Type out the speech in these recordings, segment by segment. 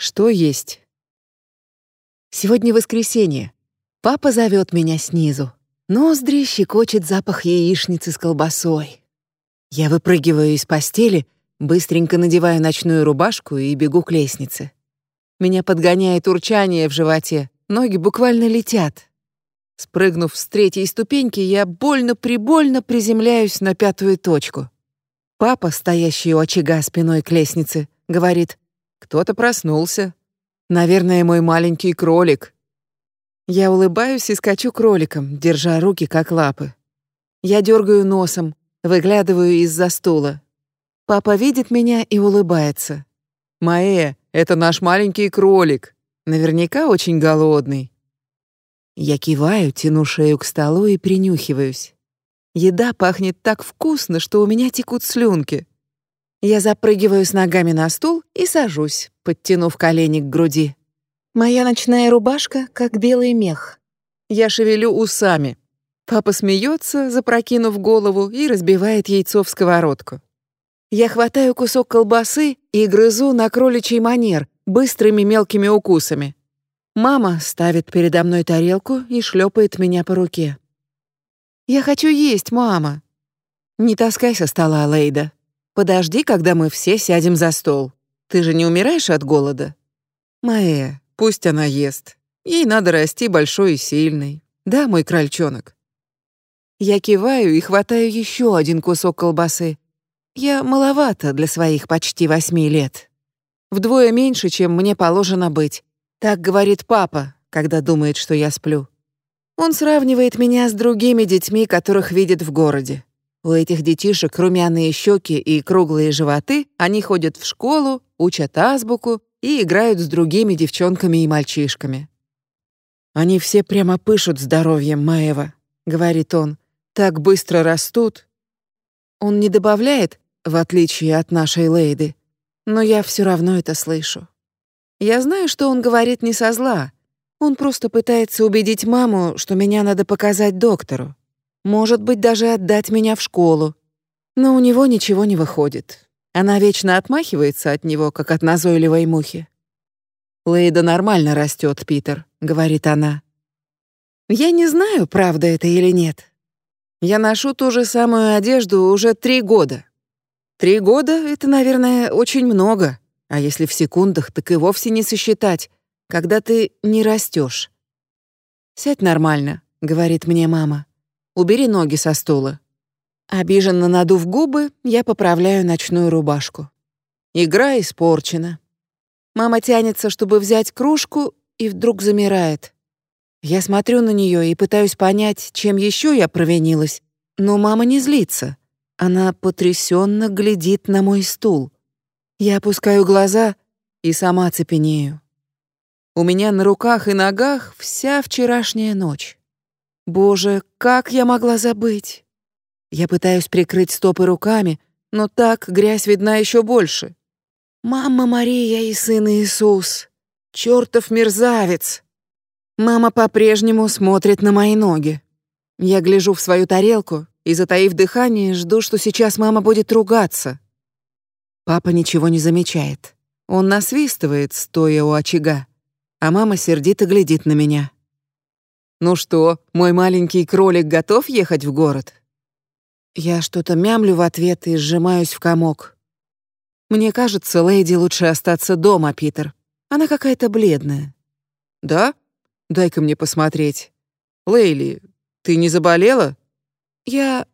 Что есть? Сегодня воскресенье. Папа зовет меня снизу. Ноздри щекочет запах яичницы с колбасой. Я выпрыгиваю из постели, быстренько надеваю ночную рубашку и бегу к лестнице. Меня подгоняет урчание в животе, ноги буквально летят. Спрыгнув с третьей ступеньки, я больно-прибольно приземляюсь на пятую точку. Папа, стоящий у очага спиной к лестнице, говорит, «Кто-то проснулся. Наверное, мой маленький кролик». Я улыбаюсь и скачу кроликом, держа руки как лапы. Я дергаю носом, выглядываю из-за стула. Папа видит меня и улыбается. «Маэ, это наш маленький кролик. Наверняка очень голодный». Я киваю, тяну шею к столу и принюхиваюсь. Еда пахнет так вкусно, что у меня текут слюнки. Я запрыгиваю с ногами на стул и сажусь, подтянув колени к груди. Моя ночная рубашка как белый мех. Я шевелю усами. Папа смеется, запрокинув голову, и разбивает яйцо в сковородку. Я хватаю кусок колбасы и грызу на кроличий манер, быстрыми мелкими укусами. Мама ставит передо мной тарелку и шлепает меня по руке. «Я хочу есть, мама!» «Не таскай со стола, Лейда. Подожди, когда мы все сядем за стол. Ты же не умираешь от голода?» «Маэ, пусть она ест. Ей надо расти большой и сильной. Да, мой крольчонок?» Я киваю и хватаю еще один кусок колбасы. Я маловато для своих почти восьми лет. Вдвое меньше, чем мне положено быть. Так говорит папа, когда думает, что я сплю. Он сравнивает меня с другими детьми, которых видит в городе. У этих детишек румяные щеки и круглые животы, они ходят в школу, учат азбуку и играют с другими девчонками и мальчишками. «Они все прямо пышут здоровьем, Маева», — говорит он. «Так быстро растут». Он не добавляет, в отличие от нашей Лейды, но я все равно это слышу. Я знаю, что он говорит не со зла. Он просто пытается убедить маму, что меня надо показать доктору. Может быть, даже отдать меня в школу. Но у него ничего не выходит. Она вечно отмахивается от него, как от назойливой мухи. «Лейда нормально растет, Питер», — говорит она. Я не знаю, правда это или нет. Я ношу ту же самую одежду уже три года. Три года — это, наверное, очень много, а если в секундах, так и вовсе не сосчитать, когда ты не растешь. «Сядь нормально», — говорит мне мама. Убери ноги со стула. Обиженно надув губы, я поправляю ночную рубашку. Игра испорчена. Мама тянется, чтобы взять кружку, и вдруг замирает. Я смотрю на нее и пытаюсь понять, чем еще я провинилась, но мама не злится. Она потрясенно глядит на мой стул. Я опускаю глаза и сама цепенею. У меня на руках и ногах вся вчерашняя ночь. Боже, как я могла забыть? Я пытаюсь прикрыть стопы руками, но так грязь видна еще больше. Мама Мария и сын Иисус. Чёртов мерзавец. Мама по-прежнему смотрит на мои ноги. Я гляжу в свою тарелку и, затаив дыхание, жду, что сейчас мама будет ругаться. Папа ничего не замечает. Он насвистывает, стоя у очага, а мама сердито глядит на меня. «Ну что, мой маленький кролик готов ехать в город?» Я что-то мямлю в ответ и сжимаюсь в комок. Мне кажется, леди лучше остаться дома, Питер. Она какая-то бледная. Да? Дай-ка мне посмотреть. Лейли, ты не заболела? Я...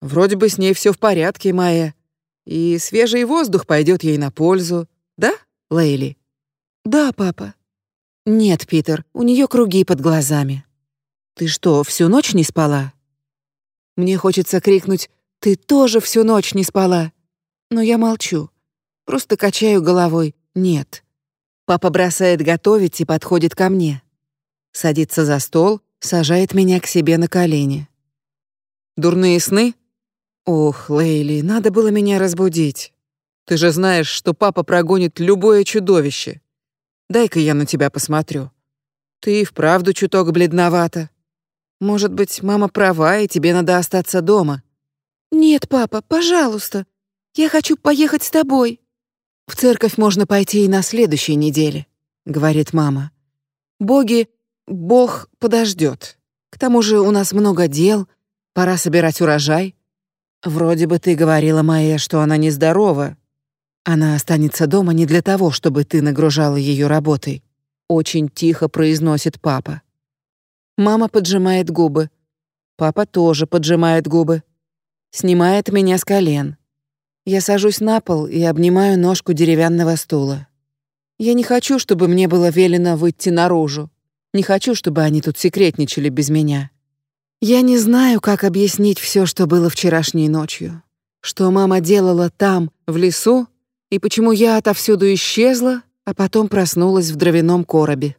Вроде бы с ней все в порядке, Майя. И свежий воздух пойдет ей на пользу. Да, Лейли? Да, папа. Нет, Питер, у нее круги под глазами. Ты что, всю ночь не спала? Мне хочется крикнуть «Ты тоже всю ночь не спала!» Но я молчу. Просто качаю головой «Нет». Папа бросает готовить и подходит ко мне. Садится за стол, сажает меня к себе на колени. «Дурные сны?» «Ох, Лейли, надо было меня разбудить. Ты же знаешь, что папа прогонит любое чудовище. Дай-ка я на тебя посмотрю. Ты и вправду чуток бледновата. Может быть, мама права, и тебе надо остаться дома. Нет, папа, пожалуйста. Я хочу поехать с тобой. В церковь можно пойти и на следующей неделе, говорит мама. Боги, Бог подождет. К тому же у нас много дел, пора собирать урожай. Вроде бы ты говорила Майе, что она нездорова. Она останется дома не для того, чтобы ты нагружала ее работой, очень тихо произносит папа. Мама поджимает губы. Папа тоже поджимает губы. Снимает меня с колен. Я сажусь на пол и обнимаю ножку деревянного стула. Я не хочу, чтобы мне было велено выйти наружу. Не хочу, чтобы они тут секретничали без меня. Я не знаю, как объяснить все, что было вчерашней ночью. Что мама делала там, в лесу, и почему я отовсюду исчезла, а потом проснулась в дровяном коробе.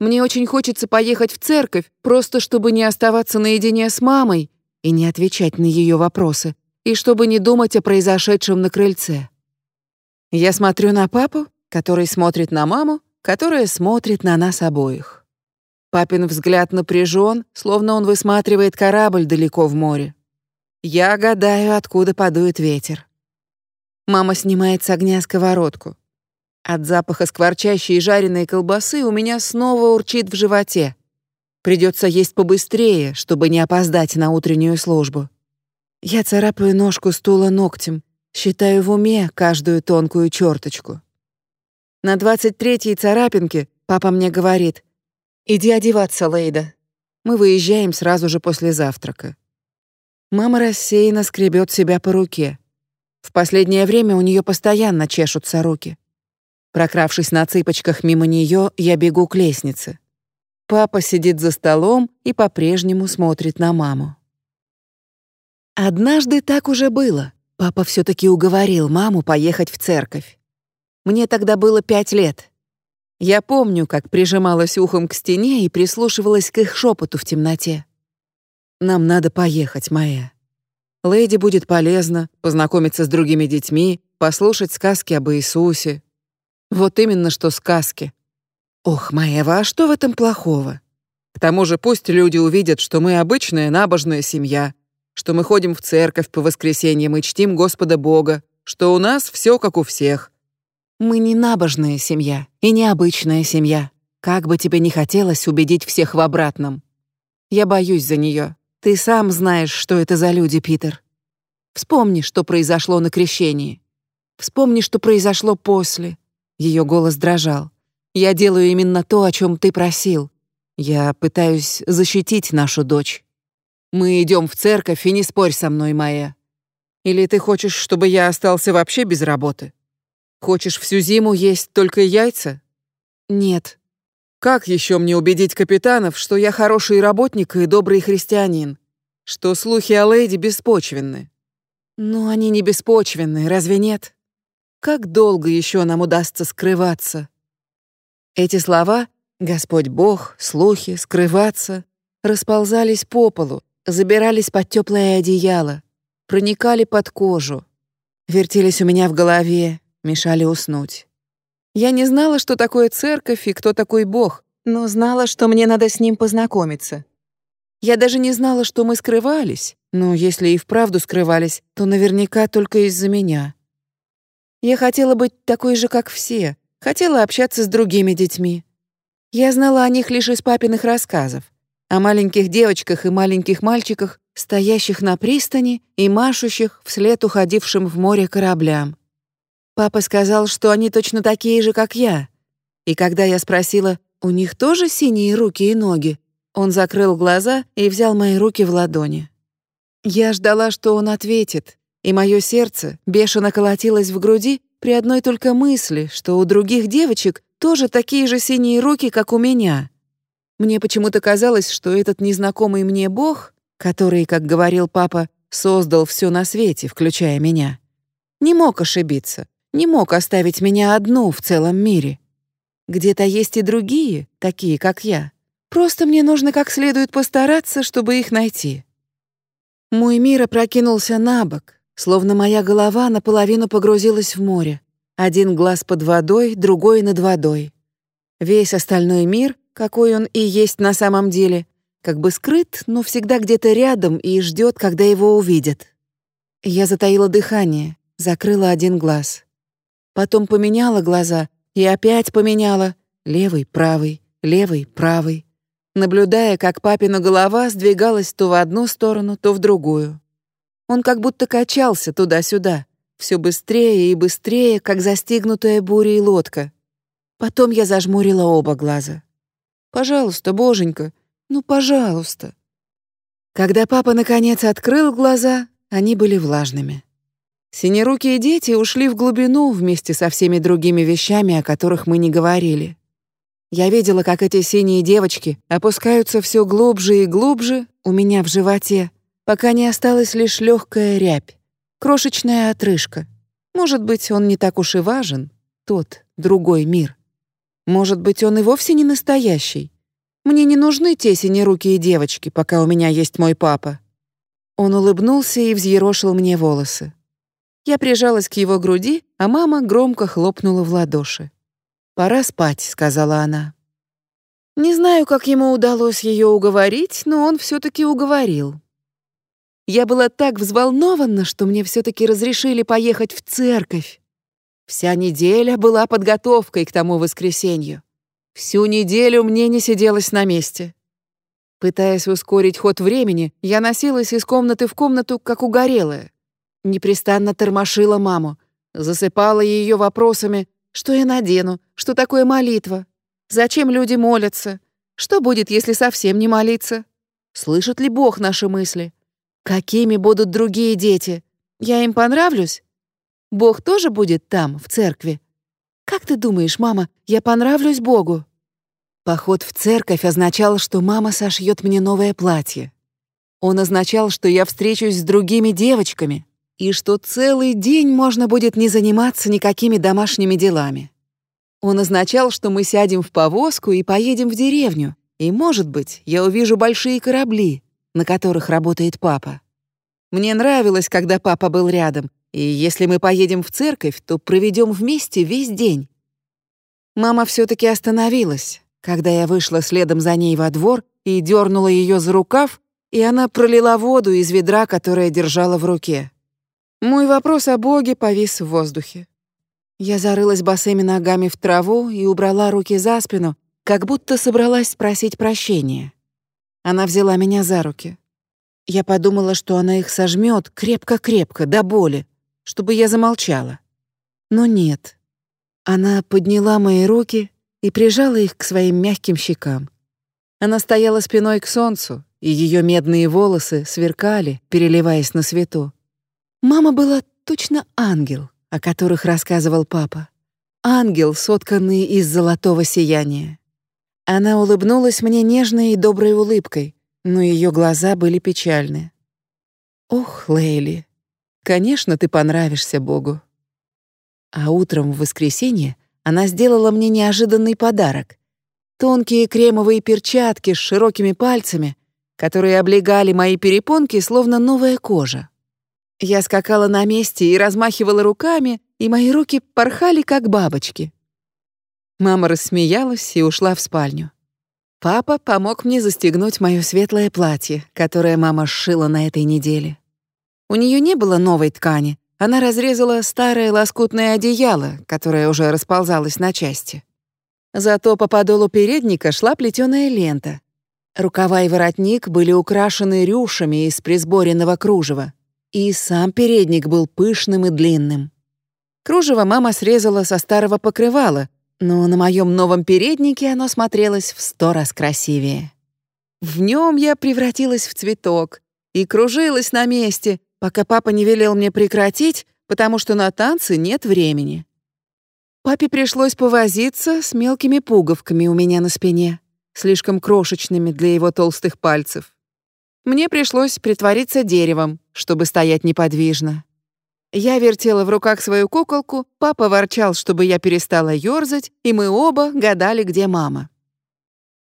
Мне очень хочется поехать в церковь, просто чтобы не оставаться наедине с мамой и не отвечать на ее вопросы, и чтобы не думать о произошедшем на крыльце. Я смотрю на папу, который смотрит на маму, которая смотрит на нас обоих. Папин взгляд напряжен, словно он высматривает корабль далеко в море. Я гадаю, откуда подует ветер. Мама снимает с огня сковородку. От запаха скворчащей жареной колбасы у меня снова урчит в животе. Придется есть побыстрее, чтобы не опоздать на утреннюю службу. Я царапаю ножку стула ногтем, считаю в уме каждую тонкую черточку. На двадцать третьей царапинке папа мне говорит, «Иди одеваться, Лейда». Мы выезжаем сразу же после завтрака. Мама рассеянно скребет себя по руке. В последнее время у нее постоянно чешутся руки. Прокравшись на цыпочках мимо нее, я бегу к лестнице. Папа сидит за столом и по-прежнему смотрит на маму. Однажды так уже было. Папа все таки уговорил маму поехать в церковь. Мне тогда было пять лет. Я помню, как прижималась ухом к стене и прислушивалась к их шепоту в темноте. «Нам надо поехать, Майя. Леди будет полезно, познакомиться с другими детьми, послушать сказки об Иисусе. Вот именно что сказки. Ох, Маева, а что в этом плохого? К тому же пусть люди увидят, что мы обычная набожная семья, что мы ходим в церковь по воскресеньям и чтим Господа Бога, что у нас все как у всех. Мы не набожная семья и не обычная семья. Как бы тебе ни хотелось убедить всех в обратном. Я боюсь за нее. Ты сам знаешь, что это за люди, Питер. Вспомни, что произошло на крещении. Вспомни, что произошло после. Ее голос дрожал. Я делаю именно то, о чем ты просил. Я пытаюсь защитить нашу дочь. Мы идем в церковь, и не спорь со мной, Майя. Или ты хочешь, чтобы я остался вообще без работы? Хочешь всю зиму есть только яйца? Нет. Как еще мне убедить капитанов, что я хороший работник и добрый христианин? Что слухи о леди беспочвенны? Ну, они не беспочвенны, разве нет? Как долго еще нам удастся скрываться? Эти слова «Господь Бог», «слухи», «скрываться» расползались по полу, забирались под теплое одеяло, проникали под кожу, вертелись у меня в голове, мешали уснуть. Я не знала, что такое церковь и кто такой Бог, но знала, что мне надо с ним познакомиться. Я даже не знала, что мы скрывались, но если и вправду скрывались, то наверняка только из-за меня. Я хотела быть такой же, как все, хотела общаться с другими детьми. Я знала о них лишь из папиных рассказов о маленьких девочках и маленьких мальчиках, стоящих на пристани и машущих вслед уходившим в море кораблям. Папа сказал, что они точно такие же, как я. И когда я спросила, у них тоже синие руки и ноги, он закрыл глаза и взял мои руки в ладони. Я ждала, что он ответит, и мое сердце бешено колотилось в груди при одной только мысли, что у других девочек тоже такие же синие руки, как у меня. Мне почему-то казалось, что этот незнакомый мне бог, который, как говорил папа, создал все на свете, включая меня, не мог ошибиться, не мог оставить меня одну в целом мире. Где-то есть и другие, такие, как я. Просто мне нужно как следует постараться, чтобы их найти. Мой мир опрокинулся на бок, словно моя голова наполовину погрузилась в море. Один глаз под водой, другой над водой. Весь остальной мир какой он и есть на самом деле, как бы скрыт, но всегда где-то рядом и ждет, когда его увидят. Я затаила дыхание, закрыла один глаз. Потом поменяла глаза и опять поменяла. Левый, правый, левый, правый. Наблюдая, как папина голова сдвигалась то в одну сторону, то в другую. Он как будто качался туда-сюда, все быстрее и быстрее, как застигнутая бурей лодка. Потом я зажмурила оба глаза. «Пожалуйста, боженька, ну, пожалуйста». Когда папа наконец открыл глаза, они были влажными. Синерукие дети ушли в глубину вместе со всеми другими вещами, о которых мы не говорили. Я видела, как эти синие девочки опускаются все глубже и глубже у меня в животе, пока не осталась лишь легкая рябь, крошечная отрыжка. Может быть, он не так уж и важен, тот, другой мир. Может быть, он и вовсе не настоящий. Мне не нужны те синерукие девочки, пока у меня есть мой папа. Он улыбнулся и взъерошил мне волосы. Я прижалась к его груди, а мама громко хлопнула в ладоши. «Пора спать», — сказала она. Не знаю, как ему удалось ее уговорить, но он все таки уговорил. Я была так взволнована, что мне все таки разрешили поехать в церковь. Вся неделя была подготовкой к тому воскресенью. Всю неделю мне не сиделось на месте. Пытаясь ускорить ход времени, я носилась из комнаты в комнату, как угорелая. Непрестанно тормошила маму, засыпала ее вопросами, что я надену, что такое молитва, зачем люди молятся, что будет, если совсем не молиться, слышит ли Бог наши мысли, какими будут другие дети, я им понравлюсь, Бог тоже будет там, в церкви? Как ты думаешь, мама, я понравлюсь Богу?» Поход в церковь означал, что мама сошьет мне новое платье. Он означал, что я встречусь с другими девочками и что целый день можно будет не заниматься никакими домашними делами. Он означал, что мы сядем в повозку и поедем в деревню, и, может быть, я увижу большие корабли, на которых работает папа. Мне нравилось, когда папа был рядом, и если мы поедем в церковь, то проведем вместе весь день. Мама все таки остановилась, когда я вышла следом за ней во двор и дернула ее за рукав, и она пролила воду из ведра, которое держала в руке. Мой вопрос о Боге повис в воздухе. Я зарылась босыми ногами в траву и убрала руки за спину, как будто собралась спросить прощения. Она взяла меня за руки. Я подумала, что она их сожмет крепко-крепко, до боли, чтобы я замолчала. Но нет. Она подняла мои руки и прижала их к своим мягким щекам. Она стояла спиной к солнцу, и ее медные волосы сверкали, переливаясь на свету. Мама была точно ангел, о которых рассказывал папа. Ангел, сотканный из золотого сияния. Она улыбнулась мне нежной и доброй улыбкой, но ее глаза были печальны. «Ох, Лейли, Конечно, ты понравишься Богу. А утром в воскресенье она сделала мне неожиданный подарок. Тонкие кремовые перчатки с широкими пальцами, которые облегали мои перепонки, словно новая кожа. Я скакала на месте и размахивала руками, и мои руки порхали, как бабочки. Мама рассмеялась и ушла в спальню. Папа помог мне застегнуть моё светлое платье, которое мама сшила на этой неделе. У нее не было новой ткани. Она разрезала старое лоскутное одеяло, которое уже расползалось на части. Зато по подолу передника шла плетеная лента. Рукава и воротник были украшены рюшами из присборенного кружева. И сам передник был пышным и длинным. Кружево мама срезала со старого покрывала, но на моем новом переднике оно смотрелось в сто раз красивее. В нем я превратилась в цветок и кружилась на месте, пока папа не велел мне прекратить, потому что на танцы нет времени. Папе пришлось повозиться с мелкими пуговками у меня на спине, слишком крошечными для его толстых пальцев. Мне пришлось притвориться деревом, чтобы стоять неподвижно. Я вертела в руках свою куколку, папа ворчал, чтобы я перестала ёрзать, и мы оба гадали, где мама.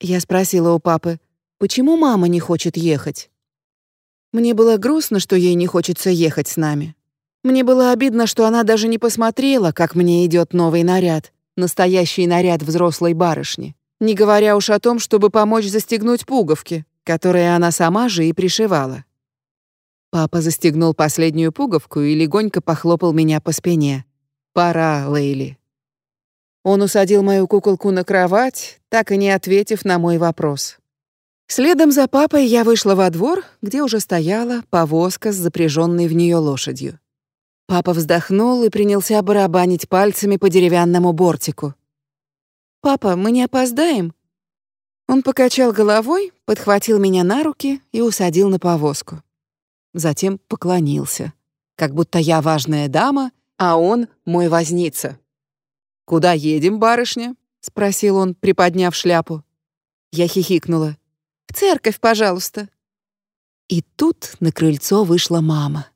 Я спросила у папы, почему мама не хочет ехать. Мне было грустно, что ей не хочется ехать с нами. Мне было обидно, что она даже не посмотрела, как мне идет новый наряд, настоящий наряд взрослой барышни, не говоря уж о том, чтобы помочь застегнуть пуговки, которые она сама же и пришивала. Папа застегнул последнюю пуговку и легонько похлопал меня по спине. Пора, Лейли. Он усадил мою куколку на кровать, так и не ответив на мой вопрос. Следом за папой я вышла во двор, где уже стояла повозка с запряженной в нее лошадью. Папа вздохнул и принялся барабанить пальцами по деревянному бортику. «Папа, мы не опоздаем?» Он покачал головой, подхватил меня на руки и усадил на повозку. Затем поклонился, как будто я важная дама, а он мой возница. «Куда едем, барышня?» — спросил он, приподняв шляпу. Я хихикнула. «В церковь, пожалуйста». И тут на крыльцо вышла мама.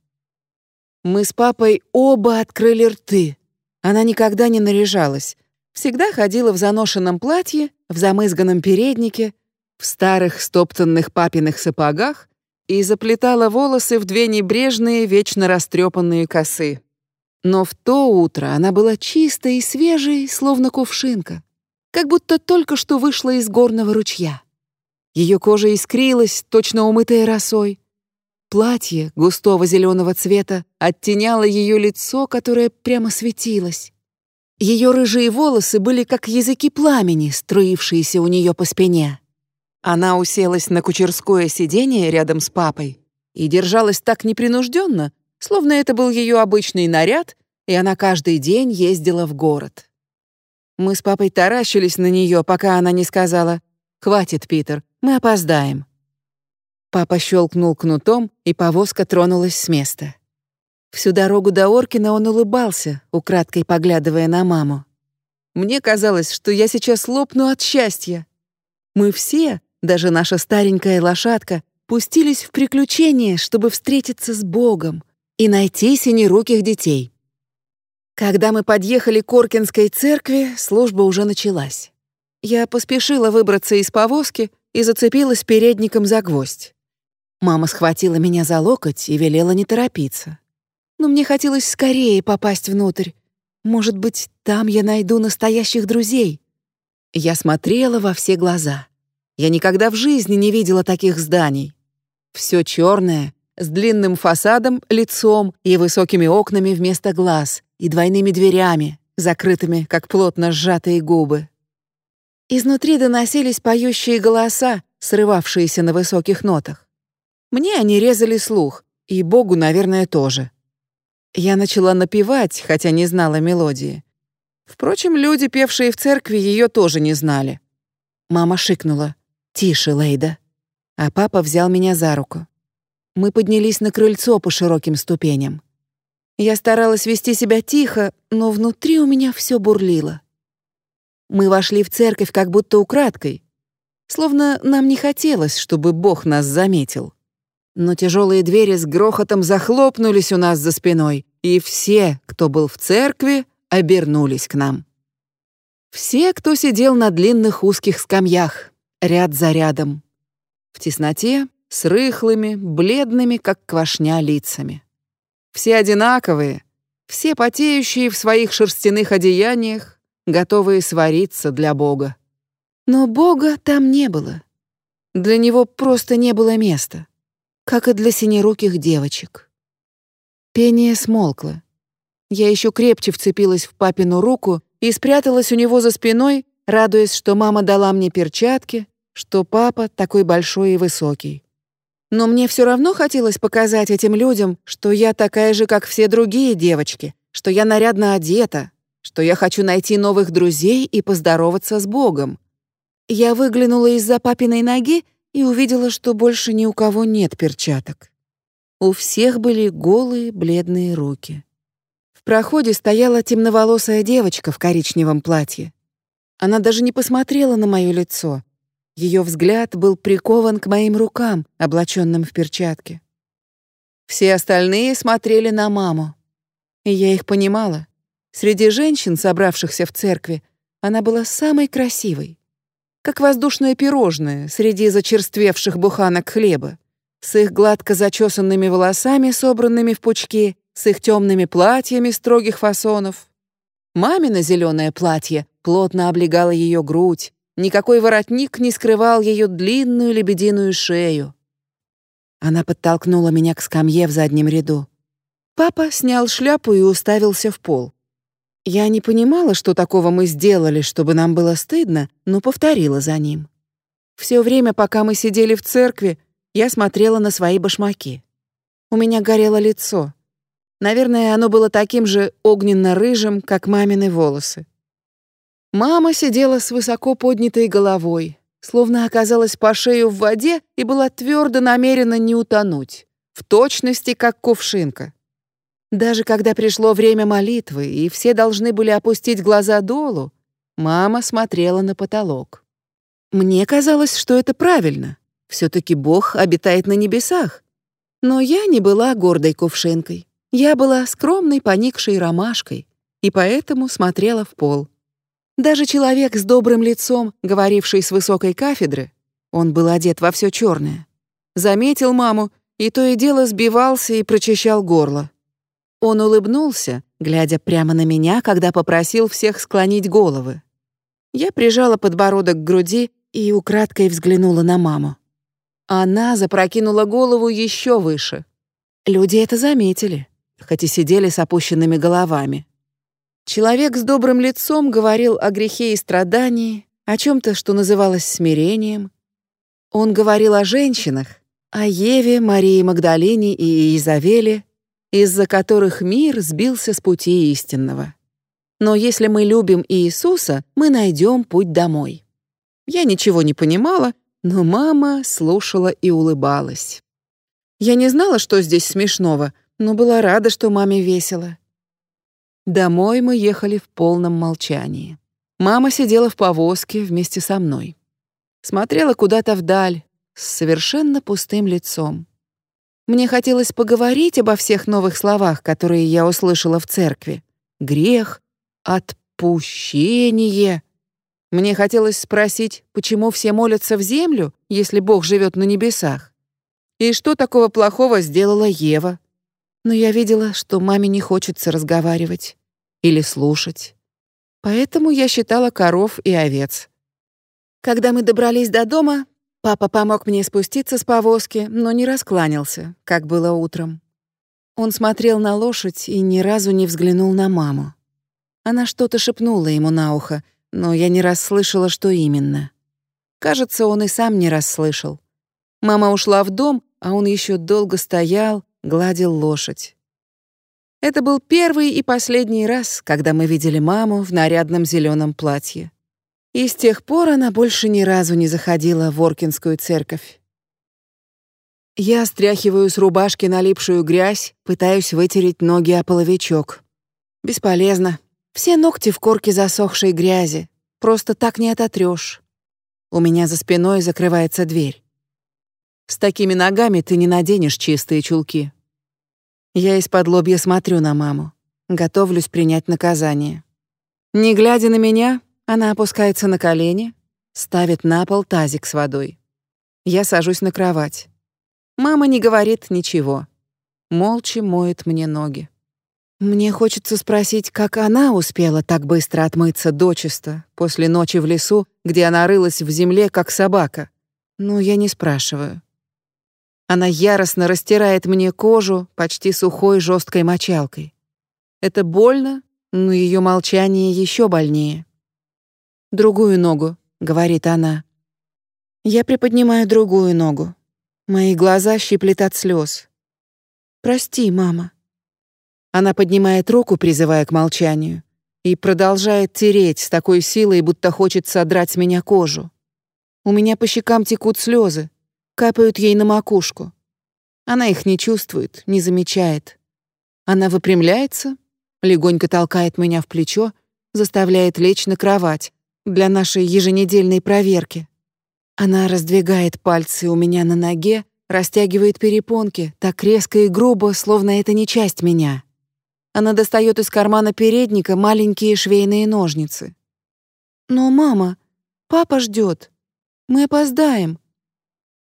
Мы с папой оба открыли рты. Она никогда не наряжалась. Всегда ходила в заношенном платье, в замызганном переднике, в старых стоптанных папиных сапогах и заплетала волосы в две небрежные, вечно растрепанные косы. Но в то утро она была чистой и свежей, словно кувшинка, как будто только что вышла из горного ручья. Ее кожа искрилась, точно умытая росой. Платье густого зеленого цвета оттеняло ее лицо, которое прямо светилось. Ее рыжие волосы были как языки пламени, струившиеся у нее по спине. Она уселась на кучерское сиденье рядом с папой и держалась так непринужденно, словно это был ее обычный наряд, и она каждый день ездила в город. Мы с папой таращились на нее, пока она не сказала «Хватит, Питер, мы опоздаем». Папа щелкнул кнутом, и повозка тронулась с места. Всю дорогу до Оркина он улыбался, украдкой поглядывая на маму. Мне казалось, что я сейчас лопну от счастья. Мы все, даже наша старенькая лошадка, пустились в приключения, чтобы встретиться с Богом, и найти синеруких детей. Когда мы подъехали к Оркинской церкви, служба уже началась. Я поспешила выбраться из повозки и зацепилась передником за гвоздь. Мама схватила меня за локоть и велела не торопиться. Но мне хотелось скорее попасть внутрь. Может быть, там я найду настоящих друзей. Я смотрела во все глаза. Я никогда в жизни не видела таких зданий. Все черное, с длинным фасадом, лицом и высокими окнами вместо глаз, и двойными дверями, закрытыми, как плотно сжатые губы. Изнутри доносились поющие голоса, срывавшиеся на высоких нотах. Мне они резали слух, и Богу, наверное, тоже. Я начала напевать, хотя не знала мелодии. Впрочем, люди, певшие в церкви, ее тоже не знали. Мама шикнула. «Тише, Лейда». А папа взял меня за руку. Мы поднялись на крыльцо по широким ступеням. Я старалась вести себя тихо, но внутри у меня все бурлило. Мы вошли в церковь как будто украдкой, словно нам не хотелось, чтобы Бог нас заметил. Но тяжелые двери с грохотом захлопнулись у нас за спиной, и все, кто был в церкви, обернулись к нам. Все, кто сидел на длинных узких скамьях, ряд за рядом. В тесноте с рыхлыми, бледными, как квашня, лицами. Все одинаковые, все потеющие в своих шерстяных одеяниях, готовые свариться для Бога. Но Бога там не было. Для него просто не было места, как и для синеруких девочек. Пение смолкло. Я еще крепче вцепилась в папину руку и спряталась у него за спиной, радуясь, что мама дала мне перчатки, что папа такой большой и высокий. Но мне все равно хотелось показать этим людям, что я такая же, как все другие девочки, что я нарядно одета, что я хочу найти новых друзей и поздороваться с Богом. Я выглянула из-за папиной ноги и увидела, что больше ни у кого нет перчаток. У всех были голые, бледные руки. В проходе стояла темноволосая девочка в коричневом платье. Она даже не посмотрела на мое лицо, ее взгляд был прикован к моим рукам, облаченным в перчатки. Все остальные смотрели на маму. И я их понимала. Среди женщин, собравшихся в церкви, она была самой красивой. Как воздушное пирожное среди зачерствевших буханок хлеба. С их гладко зачесанными волосами, собранными в пучки, с их темными платьями строгих фасонов. Мамино зеленое платье плотно облегало ее грудь, Никакой воротник не скрывал ее длинную лебединую шею. Она подтолкнула меня к скамье в заднем ряду. Папа снял шляпу и уставился в пол. Я не понимала, что такого мы сделали, чтобы нам было стыдно, но повторила за ним. Все время, пока мы сидели в церкви, я смотрела на свои башмаки. У меня горело лицо. Наверное, оно было таким же огненно-рыжим, как мамины волосы. Мама сидела с высоко поднятой головой, словно оказалась по шею в воде и была твердо намерена не утонуть, в точности как кувшинка. Даже когда пришло время молитвы, и все должны были опустить глаза долу, мама смотрела на потолок. Мне казалось, что это правильно. все таки Бог обитает на небесах. Но я не была гордой кувшинкой. Я была скромной, поникшей ромашкой, и поэтому смотрела в пол. Даже человек с добрым лицом, говоривший с высокой кафедры, он был одет во все черное, заметил маму и то и дело сбивался и прочищал горло. Он улыбнулся, глядя прямо на меня, когда попросил всех склонить головы. Я прижала подбородок к груди и украдкой взглянула на маму. Она запрокинула голову еще выше. Люди это заметили, хоть и сидели с опущенными головами. Человек с добрым лицом говорил о грехе и страдании, о чем то что называлось смирением. Он говорил о женщинах, о Еве, Марии Магдалине и Иезавеле, из-за которых мир сбился с пути истинного. Но если мы любим Иисуса, мы найдем путь домой. Я ничего не понимала, но мама слушала и улыбалась. Я не знала, что здесь смешного, но была рада, что маме весело. Домой мы ехали в полном молчании. Мама сидела в повозке вместе со мной. Смотрела куда-то вдаль, с совершенно пустым лицом. Мне хотелось поговорить обо всех новых словах, которые я услышала в церкви. Грех, отпущение. Мне хотелось спросить, почему все молятся в землю, если Бог живет на небесах? И что такого плохого сделала Ева? Но я видела, что маме не хочется разговаривать или слушать. Поэтому я считала коров и овец. Когда мы добрались до дома, Папа помог мне спуститься с повозки, но не раскланялся, как было утром. Он смотрел на лошадь и ни разу не взглянул на маму. Она что-то шепнула ему на ухо, но я не расслышала, что именно. Кажется, он и сам не расслышал. Мама ушла в дом, а он еще долго стоял, гладил лошадь. Это был первый и последний раз, когда мы видели маму в нарядном зеленом платье. И с тех пор она больше ни разу не заходила в Оркинскую церковь. Я стряхиваю с рубашки налипшую грязь, пытаюсь вытереть ноги о половичок. Бесполезно. Все ногти в корке засохшей грязи. Просто так не ототрёшь. У меня за спиной закрывается дверь. С такими ногами ты не наденешь чистые чулки. Я из-под лобья смотрю на маму. Готовлюсь принять наказание. Не глядя на меня, она опускается на колени, ставит на пол тазик с водой. Я сажусь на кровать. Мама не говорит ничего. Молча моет мне ноги. Мне хочется спросить, как она успела так быстро отмыться дочисто после ночи в лесу, где она рылась в земле, как собака. Но я не спрашиваю. Она яростно растирает мне кожу почти сухой жесткой мочалкой. Это больно, но ее молчание еще больнее. «Другую ногу», — говорит она. Я приподнимаю другую ногу. Мои глаза щиплет от слез. «Прости, мама». Она поднимает руку, призывая к молчанию, и продолжает тереть с такой силой, будто хочет содрать с меня кожу. У меня по щекам текут слезы, капают ей на макушку. Она их не чувствует, не замечает. Она выпрямляется, легонько толкает меня в плечо, заставляет лечь на кровать, для нашей еженедельной проверки. Она раздвигает пальцы у меня на ноге, растягивает перепонки так резко и грубо, словно это не часть меня. Она достает из кармана передника маленькие швейные ножницы. «Но, мама, папа ждет. Мы опоздаем».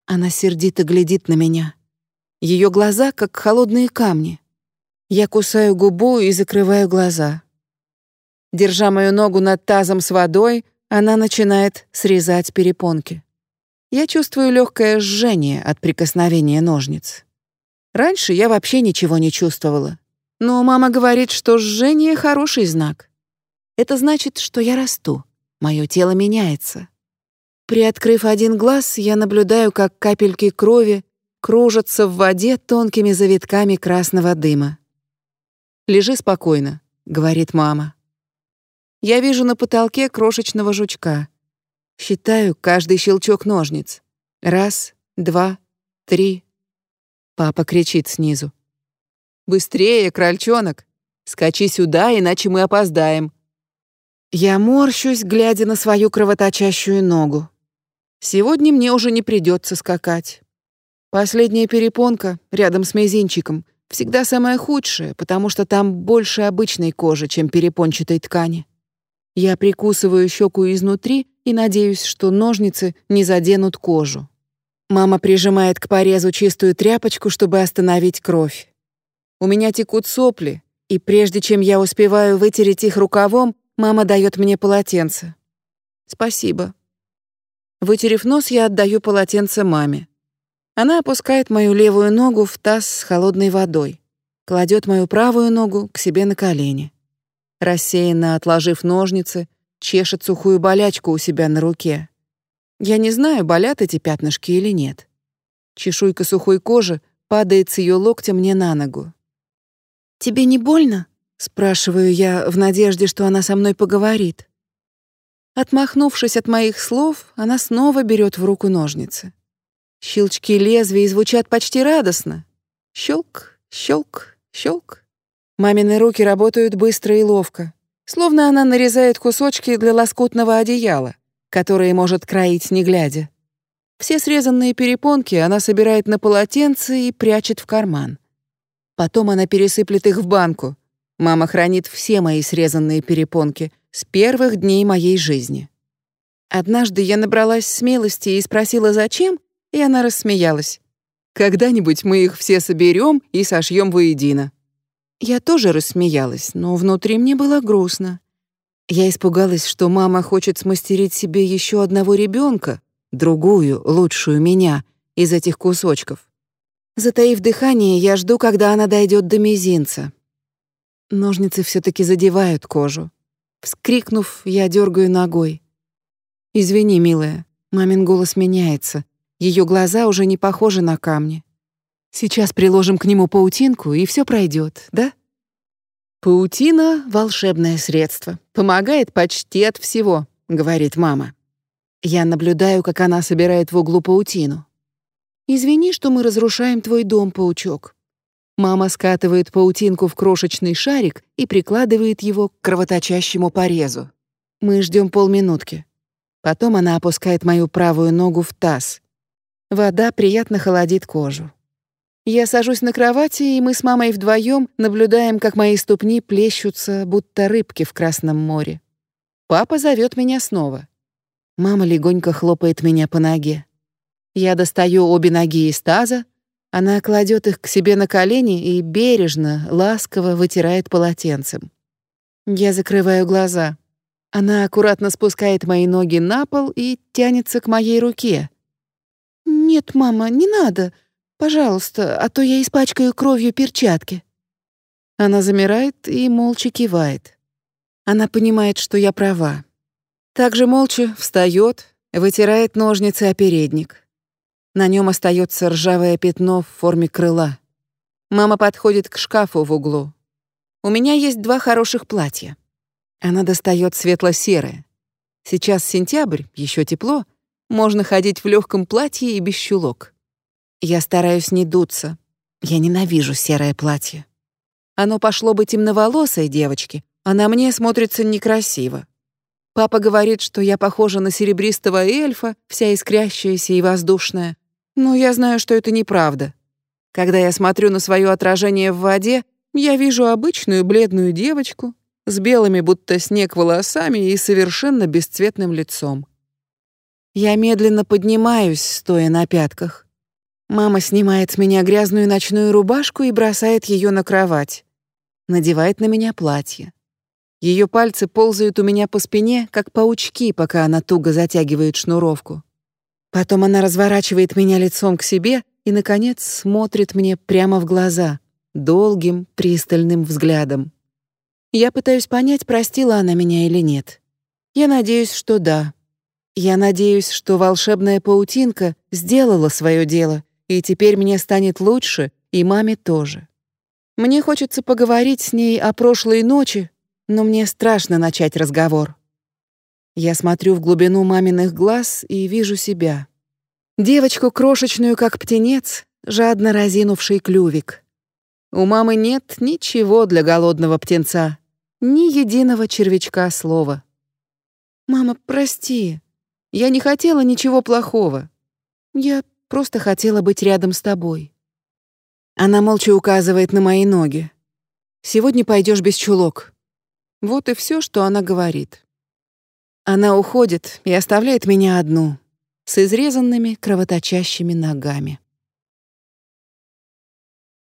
Она сердито глядит на меня. Ее глаза как холодные камни. Я кусаю губу и закрываю глаза. Держа мою ногу над тазом с водой, она начинает срезать перепонки. Я чувствую легкое жжение от прикосновения ножниц. Раньше я вообще ничего не чувствовала. Но мама говорит, что жжение — хороший знак. Это значит, что я расту. Мое тело меняется. Приоткрыв один глаз, я наблюдаю, как капельки крови кружатся в воде тонкими завитками красного дыма. «Лежи спокойно», — говорит мама. Я вижу на потолке крошечного жучка. Считаю каждый щелчок ножниц. Раз, два, три. Папа кричит снизу. «Быстрее, крольчонок! Скачи сюда, иначе мы опоздаем!» Я морщусь, глядя на свою кровоточащую ногу. Сегодня мне уже не придется скакать. Последняя перепонка, рядом с мизинчиком, всегда самая худшая, потому что там больше обычной кожи, чем перепончатой ткани. Я прикусываю щеку изнутри и надеюсь, что ножницы не заденут кожу. Мама прижимает к порезу чистую тряпочку, чтобы остановить кровь. У меня текут сопли, и прежде чем я успеваю вытереть их рукавом, мама дает мне полотенце. Спасибо. Вытерев нос, я отдаю полотенце маме. Она опускает мою левую ногу в таз с холодной водой, кладет мою правую ногу к себе на колени рассеянно отложив ножницы, чешет сухую болячку у себя на руке. Я не знаю, болят эти пятнышки или нет. Чешуйка сухой кожи падает с ее локтя мне на ногу. «Тебе не больно?» — спрашиваю я в надежде, что она со мной поговорит. Отмахнувшись от моих слов, она снова берет в руку ножницы. Щелчки лезвий звучат почти радостно. Щелк, щелк, щелк. Мамины руки работают быстро и ловко, словно она нарезает кусочки для лоскутного одеяла, которые может кроить не глядя. Все срезанные перепонки она собирает на полотенце и прячет в карман. Потом она пересыплет их в банку. Мама хранит все мои срезанные перепонки с первых дней моей жизни. Однажды я набралась смелости и спросила, зачем, и она рассмеялась. «Когда-нибудь мы их все соберем и сошьем воедино». Я тоже рассмеялась, но внутри мне было грустно. Я испугалась, что мама хочет смастерить себе еще одного ребенка, другую, лучшую меня, из этих кусочков. Затаив дыхание, я жду, когда она дойдет до мизинца. Ножницы все таки задевают кожу. Вскрикнув, я дергаю ногой. «Извини, милая». Мамин голос меняется. Ее глаза уже не похожи на камни. Сейчас приложим к нему паутинку, и все пройдет, да? Паутина — волшебное средство. Помогает почти от всего, говорит мама. Я наблюдаю, как она собирает в углу паутину. Извини, что мы разрушаем твой дом, паучок. Мама скатывает паутинку в крошечный шарик и прикладывает его к кровоточащему порезу. Мы ждем полминутки. Потом она опускает мою правую ногу в таз. Вода приятно холодит кожу. Я сажусь на кровати, и мы с мамой вдвоем наблюдаем, как мои ступни плещутся, будто рыбки в Красном море. Папа зовет меня снова. Мама легонько хлопает меня по ноге. Я достаю обе ноги из таза, она кладет их к себе на колени и бережно, ласково вытирает полотенцем. Я закрываю глаза. Она аккуратно спускает мои ноги на пол и тянется к моей руке. «Нет, мама, не надо», Пожалуйста, а то я испачкаю кровью перчатки». Она замирает и молча кивает. Она понимает, что я права. Также молча встает, вытирает ножницы о передник. На нем остается ржавое пятно в форме крыла. Мама подходит к шкафу в углу. У меня есть два хороших платья. Она достает светло-серое. Сейчас сентябрь, еще тепло, можно ходить в легком платье и без чулок. Я стараюсь не дуться. Я ненавижу серое платье. Оно пошло бы темноволосой девочке, а на мне смотрится некрасиво. Папа говорит, что я похожа на серебристого эльфа, вся искрящаяся и воздушная. Но я знаю, что это неправда. Когда я смотрю на свое отражение в воде, я вижу обычную бледную девочку с белыми будто снег волосами и совершенно бесцветным лицом. Я медленно поднимаюсь, стоя на пятках. Мама снимает с меня грязную ночную рубашку и бросает ее на кровать. Надевает на меня платье. Ее пальцы ползают у меня по спине, как паучки, пока она туго затягивает шнуровку. Потом она разворачивает меня лицом к себе и, наконец, смотрит мне прямо в глаза, долгим, пристальным взглядом. Я пытаюсь понять, простила она меня или нет. Я надеюсь, что да. Я надеюсь, что волшебная паутинка сделала свое дело, и теперь мне станет лучше, и маме тоже. Мне хочется поговорить с ней о прошлой ночи, но мне страшно начать разговор. Я смотрю в глубину маминых глаз и вижу себя. Девочку крошечную, как птенец, жадно разинувший клювик. У мамы нет ничего для голодного птенца, ни единого червячка слова. «Мама, прости. Я не хотела ничего плохого. Я просто хотела быть рядом с тобой». Она молча указывает на мои ноги. «Сегодня пойдешь без чулок». Вот и все, что она говорит. Она уходит и оставляет меня одну, с изрезанными кровоточащими ногами.